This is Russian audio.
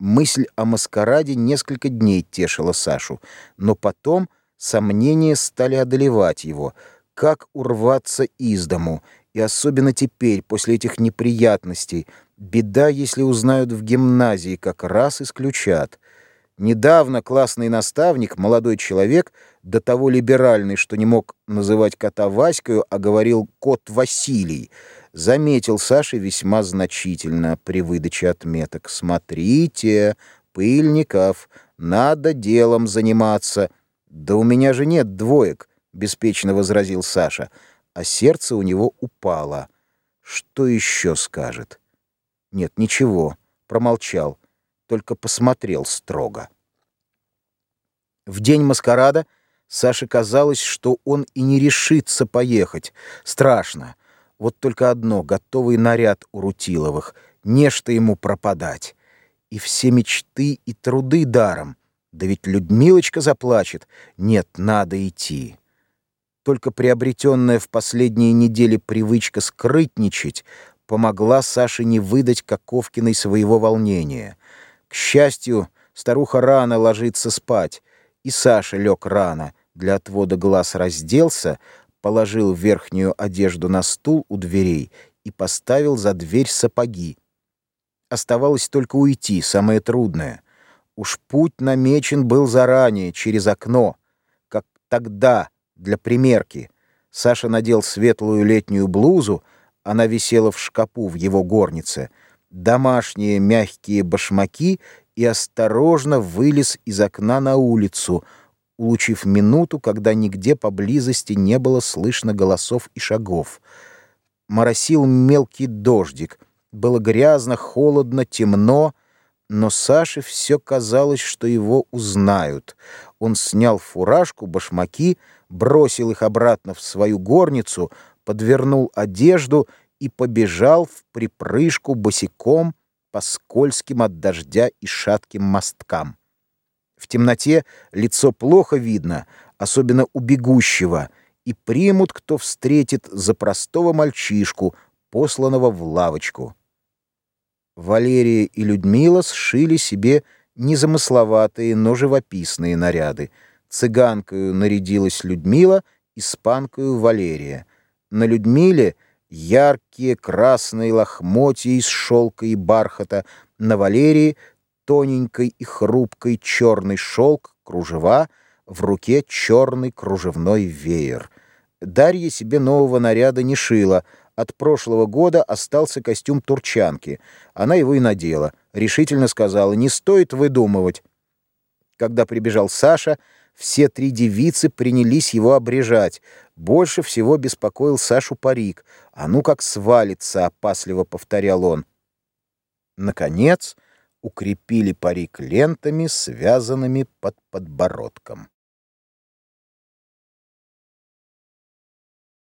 Мысль о маскараде несколько дней тешила Сашу, но потом сомнения стали одолевать его. Как урваться из дому? И особенно теперь, после этих неприятностей. Беда, если узнают в гимназии, как раз исключат. Недавно классный наставник, молодой человек, до того либеральный, что не мог называть кота Ваською, а говорил «кот Василий», заметил Саше весьма значительно при выдаче отметок. «Смотрите, Пыльников, надо делом заниматься». «Да у меня же нет двоек», — беспечно возразил Саша, а сердце у него упало. Что еще скажет? Нет, ничего, промолчал только посмотрел строго. В день маскарада Саше казалось, что он и не решится поехать. Страшно. Вот только одно — готовый наряд у Рутиловых. Нечто ему пропадать. И все мечты и труды даром. Да ведь Людмилочка заплачет. Нет, надо идти. Только приобретенная в последние недели привычка скрытничать помогла Саше не выдать Каковкиной своего волнения — к счастью, старуха рано ложится спать, и Саша лег рано, для отвода глаз разделся, положил верхнюю одежду на стул у дверей и поставил за дверь сапоги. Оставалось только уйти, самое трудное. Уж путь намечен был заранее, через окно, как тогда, для примерки. Саша надел светлую летнюю блузу, она висела в шкапу в его горнице — домашние мягкие башмаки и осторожно вылез из окна на улицу, улучив минуту, когда нигде поблизости не было слышно голосов и шагов. Моросил мелкий дождик. Было грязно, холодно, темно, но Саше все казалось, что его узнают. Он снял фуражку, башмаки, бросил их обратно в свою горницу, подвернул одежду и побежал в припрыжку босиком по скользким от дождя и шатким мосткам. В темноте лицо плохо видно, особенно у бегущего, и примут, кто встретит за простого мальчишку, посланного в лавочку. Валерия и Людмила сшили себе незамысловатые, но живописные наряды. Цыганкою нарядилась Людмила, испанкою Валерия. На Людмиле яркие красные лохмотья из шелка и бархата, на Валерии тоненькой и хрупкой черный шелк, кружева, в руке черный кружевной веер. Дарья себе нового наряда не шила, от прошлого года остался костюм турчанки. Она его и надела, решительно сказала, не стоит выдумывать. Когда прибежал Саша, все три девицы принялись его обрежать. Больше всего беспокоил Сашу парик. «А ну как свалится!» — опасливо повторял он. Наконец, укрепили парик лентами, связанными под подбородком.